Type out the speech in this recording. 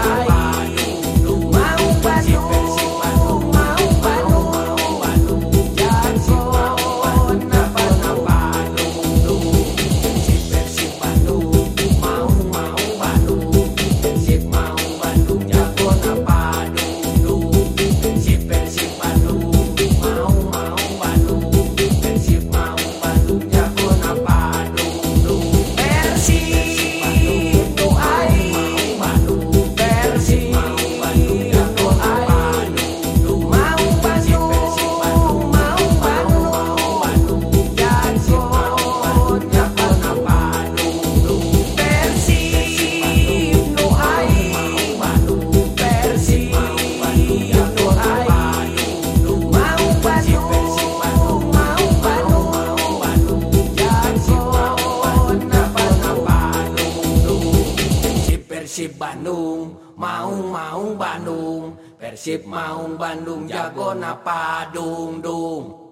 爱 Bandung Maung Maung Bandung. Persib Maung Bandung jago napa dung dung